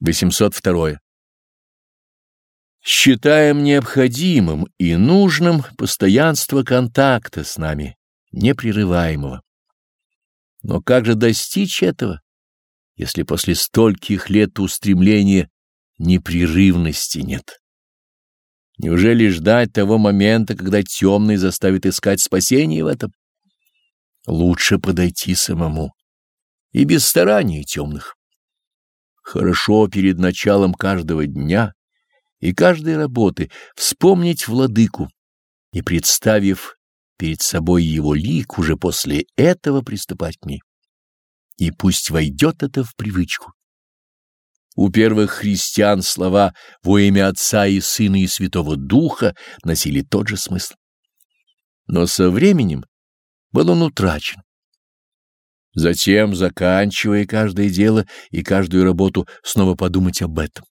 802. Считаем необходимым и нужным постоянство контакта с нами, непрерываемого. Но как же достичь этого, если после стольких лет устремления непрерывности нет? Неужели ждать того момента, когда темный заставит искать спасение в этом? Лучше подойти самому и без старания темных. Хорошо перед началом каждого дня и каждой работы вспомнить владыку и, представив перед собой его лик, уже после этого приступать к ней. И пусть войдет это в привычку. У первых христиан слова «во имя Отца и Сына и Святого Духа» носили тот же смысл. Но со временем был он утрачен. Затем, заканчивая каждое дело и каждую работу, снова подумать об этом.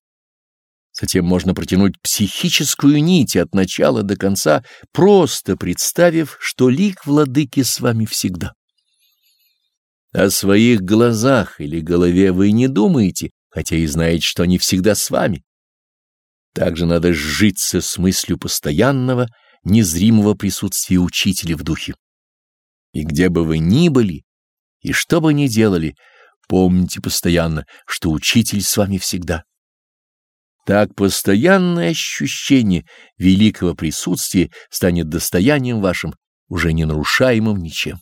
Затем можно протянуть психическую нить от начала до конца, просто представив, что лик владыки с вами всегда. О своих глазах или голове вы не думаете, хотя и знаете, что они всегда с вами. Также надо сжиться с мыслью постоянного, незримого присутствия учителя в духе. И где бы вы ни были, и что бы ни делали, помните постоянно, что учитель с вами всегда. Так постоянное ощущение великого присутствия станет достоянием вашим, уже не нарушаемым ничем.